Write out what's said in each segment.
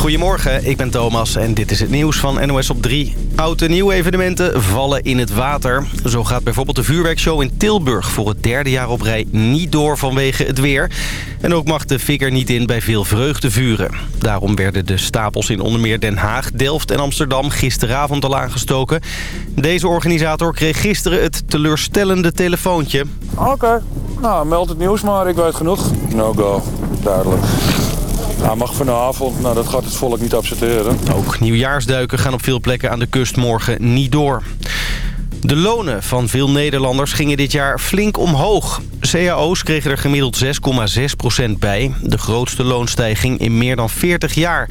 Goedemorgen, ik ben Thomas en dit is het nieuws van NOS op 3. Oude nieuwe evenementen vallen in het water. Zo gaat bijvoorbeeld de vuurwerkshow in Tilburg voor het derde jaar op rij niet door vanwege het weer. En ook mag de figure niet in bij veel vreugdevuren. Daarom werden de stapels in onder meer Den Haag, Delft en Amsterdam gisteravond al aangestoken. Deze organisator kreeg gisteren het teleurstellende telefoontje. Oké, nou meld het nieuws maar, ik weet genoeg. No go, duidelijk. Nou, mag vanavond, nou dat gaat het volk niet accepteren. Ook nieuwjaarsduiken gaan op veel plekken aan de kust morgen niet door. De lonen van veel Nederlanders gingen dit jaar flink omhoog. CAO's kregen er gemiddeld 6,6% bij. De grootste loonstijging in meer dan 40 jaar.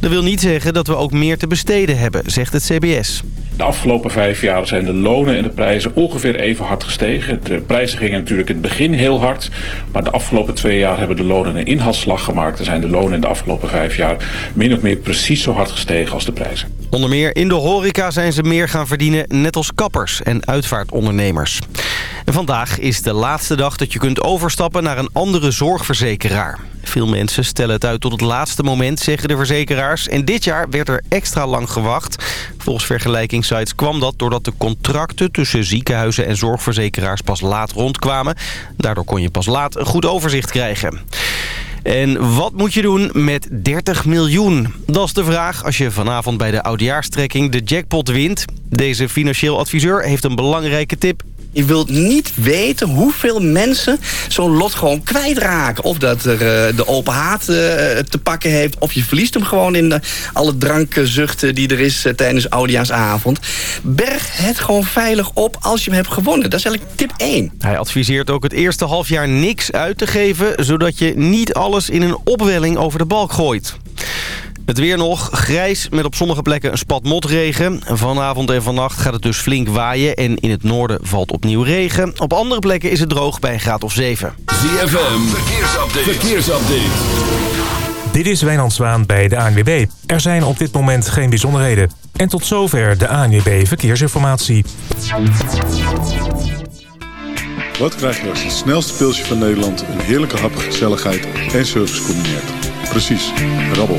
Dat wil niet zeggen dat we ook meer te besteden hebben, zegt het CBS. De afgelopen vijf jaar zijn de lonen en de prijzen ongeveer even hard gestegen. De prijzen gingen natuurlijk in het begin heel hard. Maar de afgelopen twee jaar hebben de lonen een inhaalslag gemaakt. Er zijn de lonen in de afgelopen vijf jaar min of meer precies zo hard gestegen als de prijzen. Onder meer in de horeca zijn ze meer gaan verdienen, net als kappers en uitvaartondernemers. En vandaag is de laatste dag dat je kunt overstappen naar een andere zorgverzekeraar. Veel mensen stellen het uit tot het laatste moment, zeggen de verzekeraars. En dit jaar werd er extra lang gewacht. Volgens vergelijkingssites kwam dat doordat de contracten tussen ziekenhuizen en zorgverzekeraars pas laat rondkwamen. Daardoor kon je pas laat een goed overzicht krijgen. En wat moet je doen met 30 miljoen? Dat is de vraag als je vanavond bij de oudejaarstrekking de jackpot wint. Deze financieel adviseur heeft een belangrijke tip. Je wilt niet weten hoeveel mensen zo'n lot gewoon kwijtraken. Of dat er uh, de open haat uh, te pakken heeft. Of je verliest hem gewoon in de, alle drankzuchten die er is uh, tijdens Oudejaarsavond. Berg het gewoon veilig op als je hem hebt gewonnen. Dat is eigenlijk tip 1. Hij adviseert ook het eerste halfjaar niks uit te geven... zodat je niet alles in een opwelling over de balk gooit. Het weer nog. Grijs met op sommige plekken een spat motregen. Vanavond en vannacht gaat het dus flink waaien. En in het noorden valt opnieuw regen. Op andere plekken is het droog bij een graad of 7. ZFM. Verkeersupdate. Verkeersupdate. Dit is Wijnand Zwaan bij de ANWB. Er zijn op dit moment geen bijzonderheden. En tot zover de ANWB Verkeersinformatie. Wat krijg je als het snelste pilsje van Nederland... een heerlijke hap, gezelligheid en service combineert? Precies, rabbel.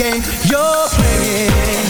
game. You're playing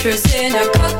interest in a cup.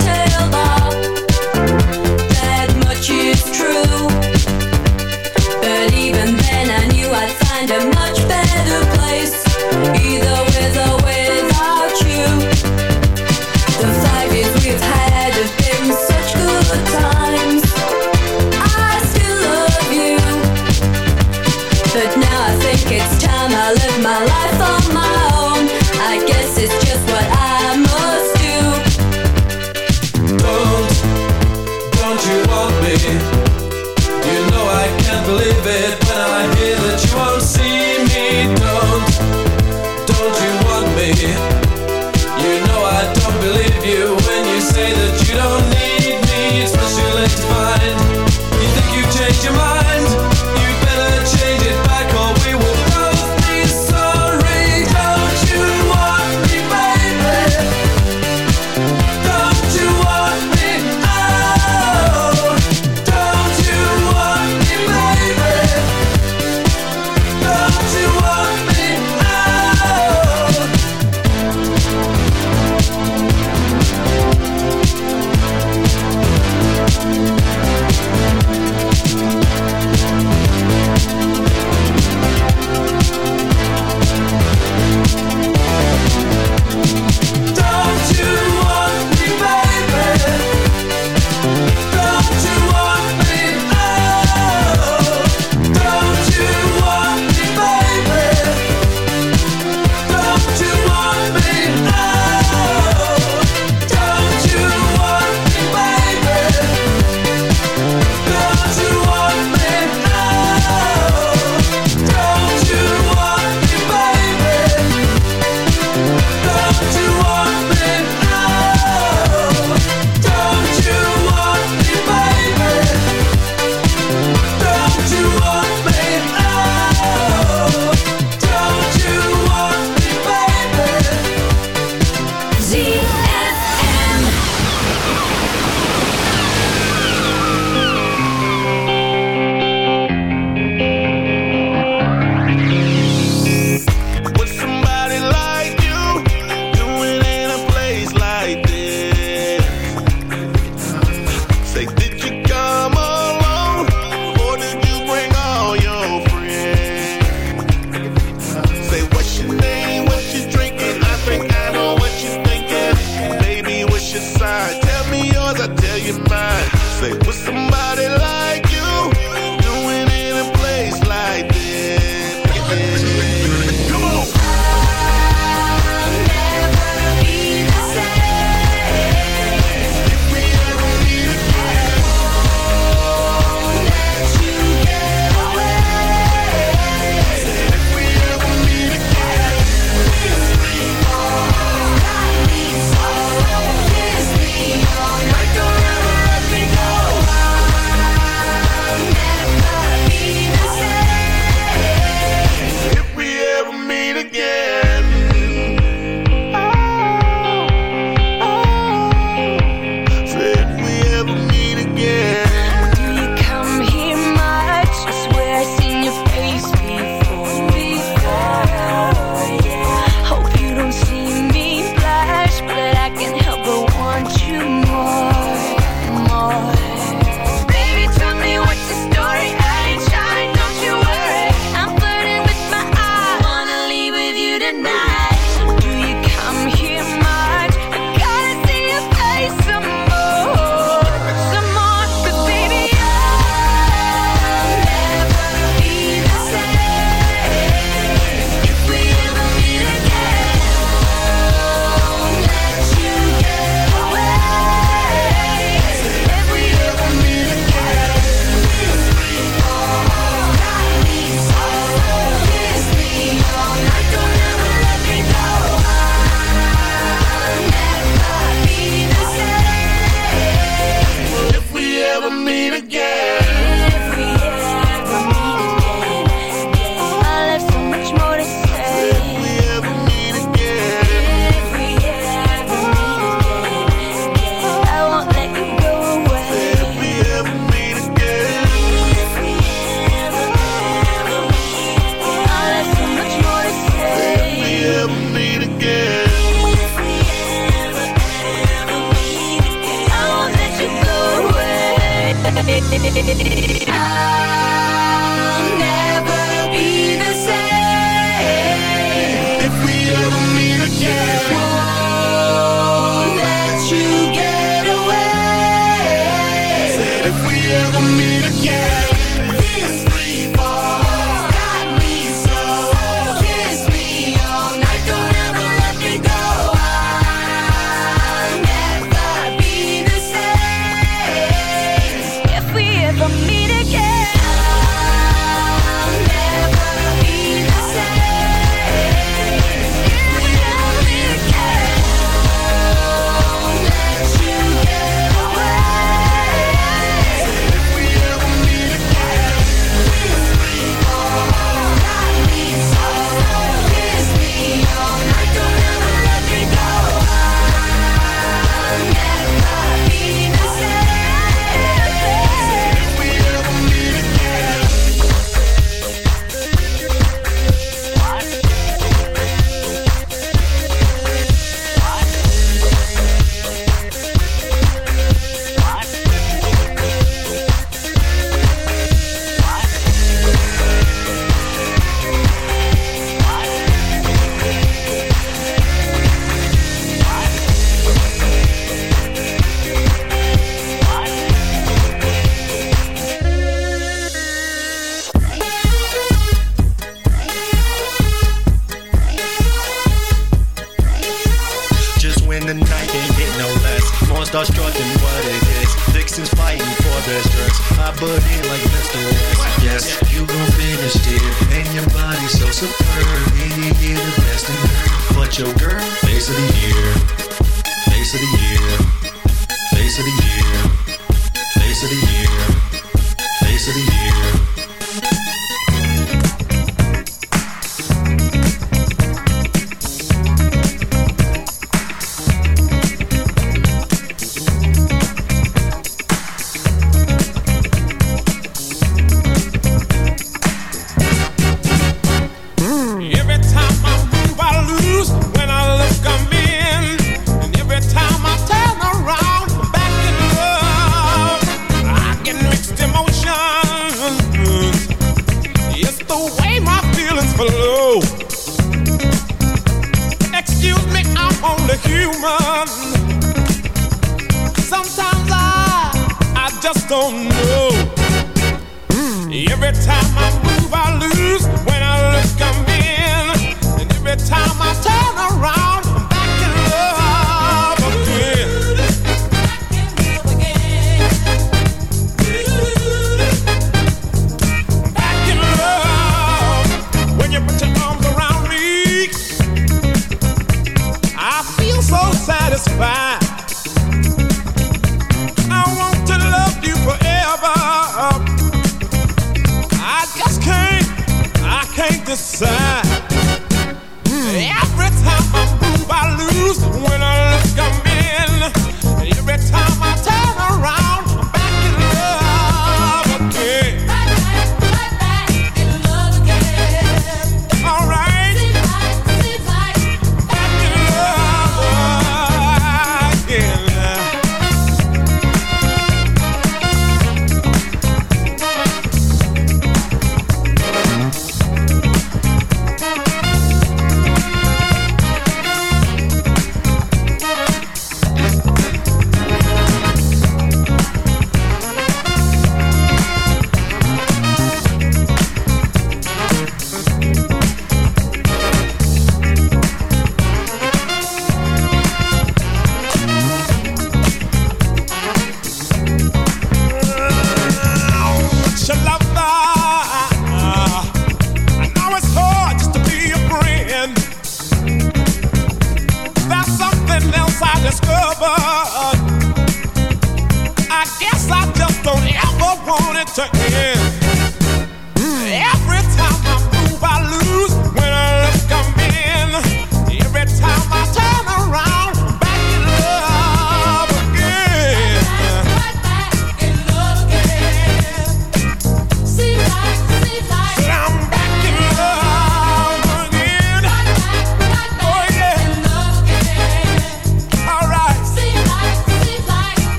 Check me in.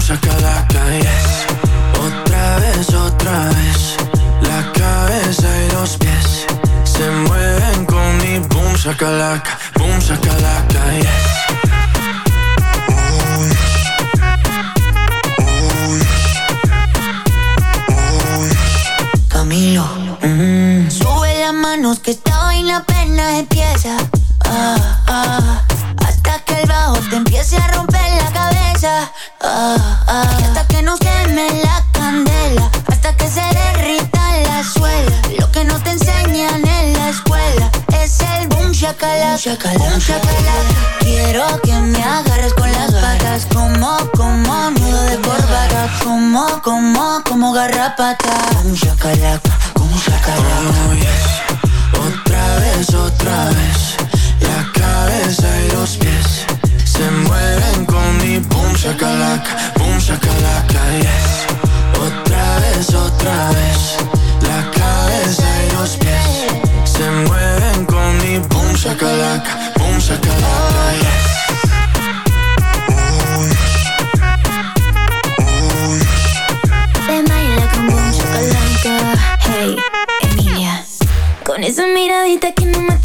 Boom, shakalaka, yes Otra vez, otra vez. La cabeza y los pies Se mueven con mi boom, shakalaka Boom, shakalaka, yes Camilo. Sube las manos que esta vaina apenas empieza. Ah, ah, shakalaka. Quiero que me agarres con las patas. Como, como nudo de corbata. Como, como, como garrapata. Boom shakalaka. Boom shakalaka. Oh, yes. Otra vez, otra vez La cabeza y los pies Se mueven con mi boom shakalaka Boom shakalaka, yes Otra vez, otra vez shakalaka Boom shakalaka, yes Te baila con boom shakalaka. Hey. Con esa miradita que no mata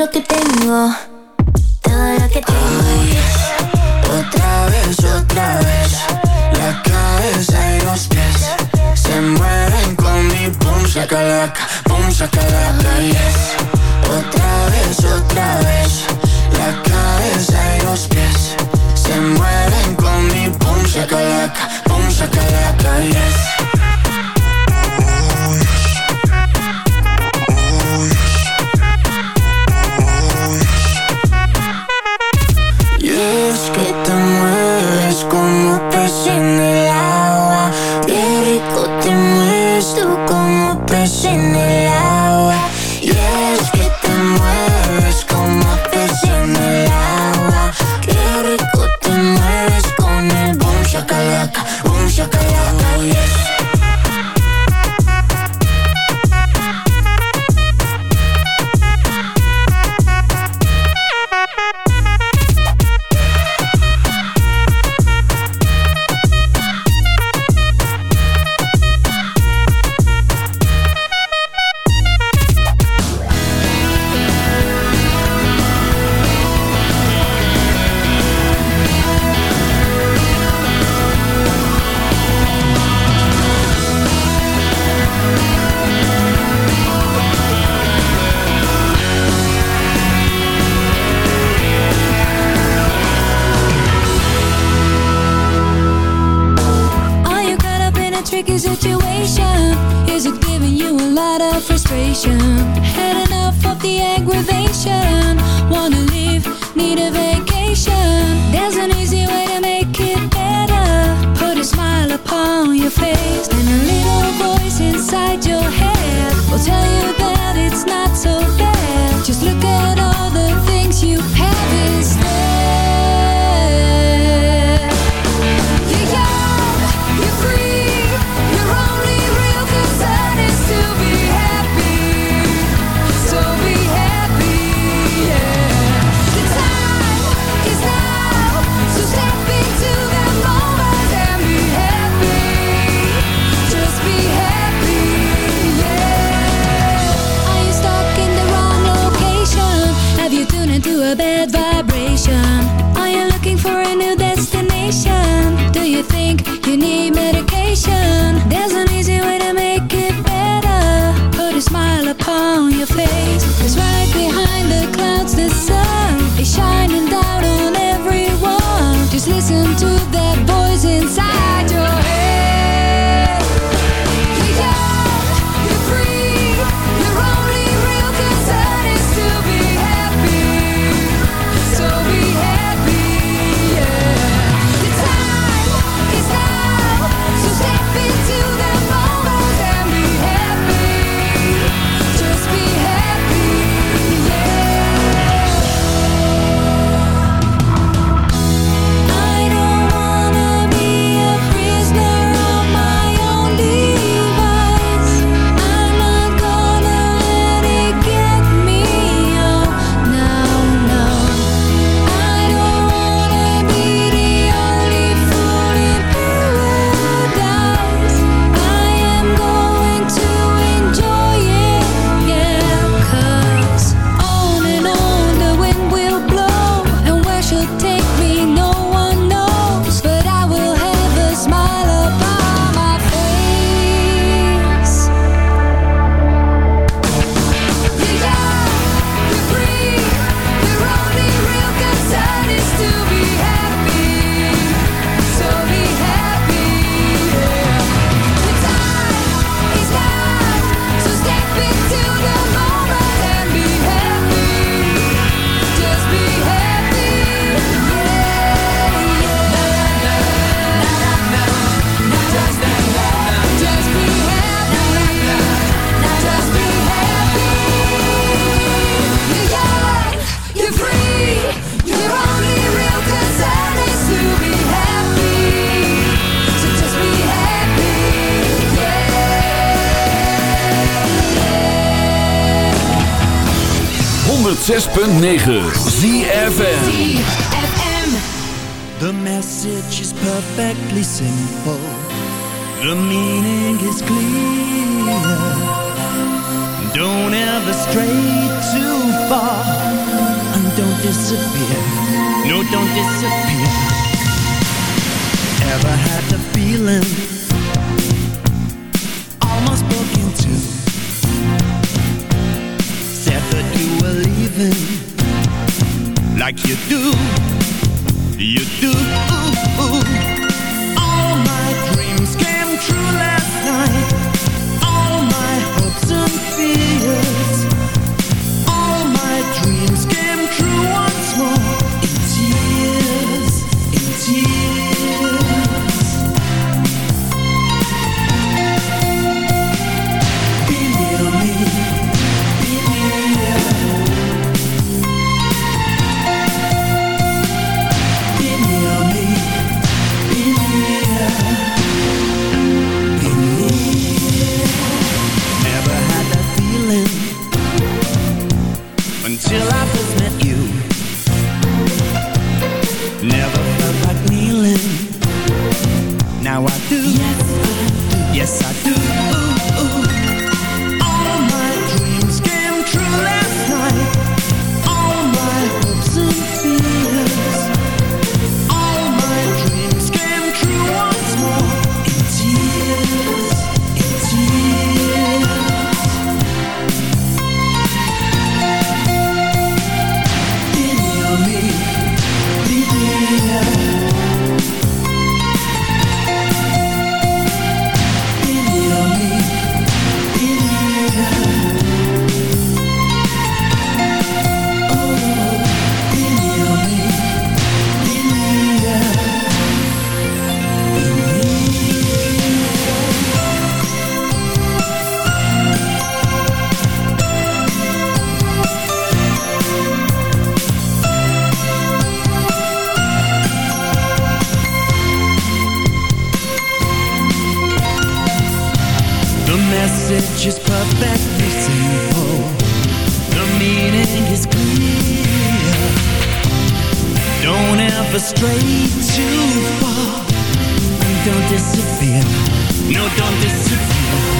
lo que tengo. Situation? Is it giving you a lot of frustration? Had enough of the aggravation? Wanna leave, need a vacation? There's an easy way to make it better. Put a smile upon your face, and a little voice inside your head will tell you that it's not so bad. Just look at all the things you have inside 9. night. never stray too far. and Don't disappear. No, don't disappear.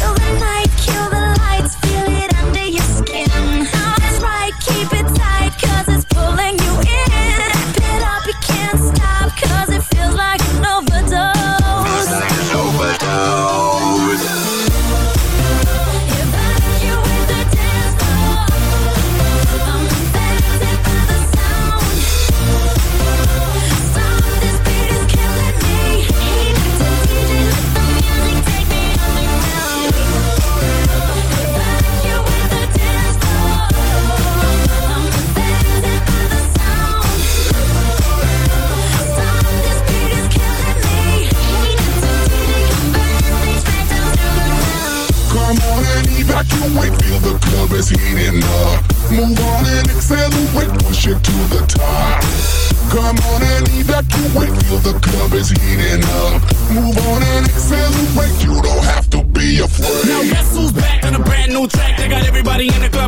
is heating up. Move on and accelerate. You don't have to be afraid. Now guess who's back on a brand new track? They got everybody in the club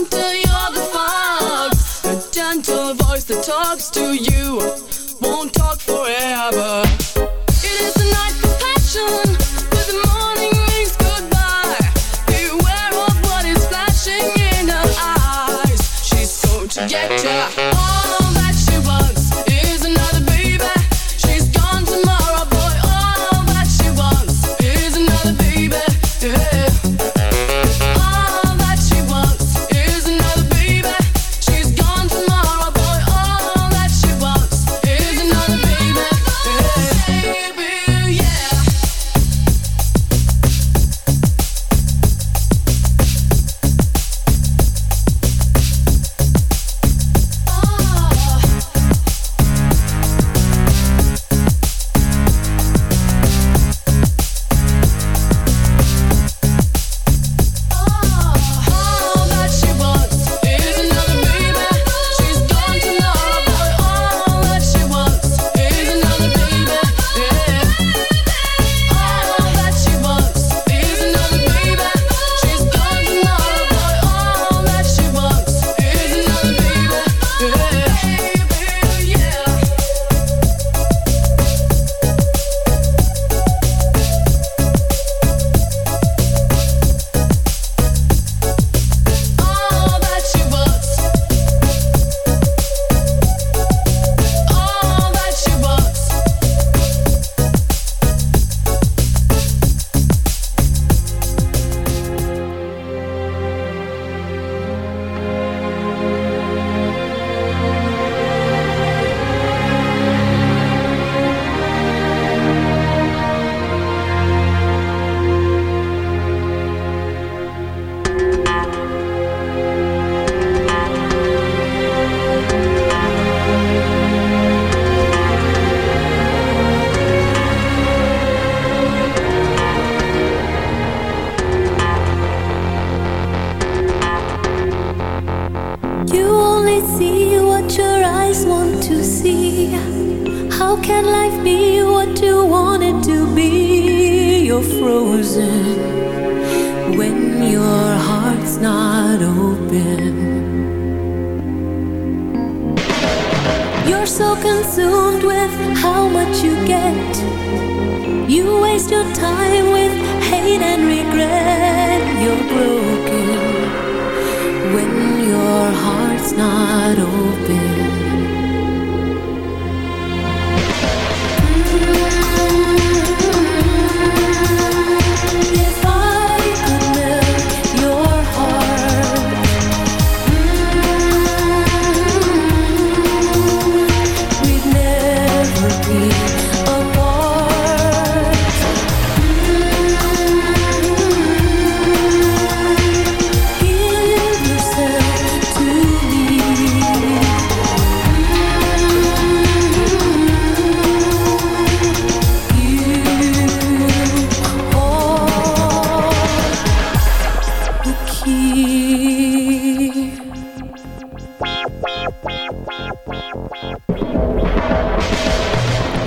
until you're the fox. A gentle voice that talks to you won't talk forever. It is the night for passion, but the morning means goodbye. Beware of what is flashing in her eyes. She's so ya.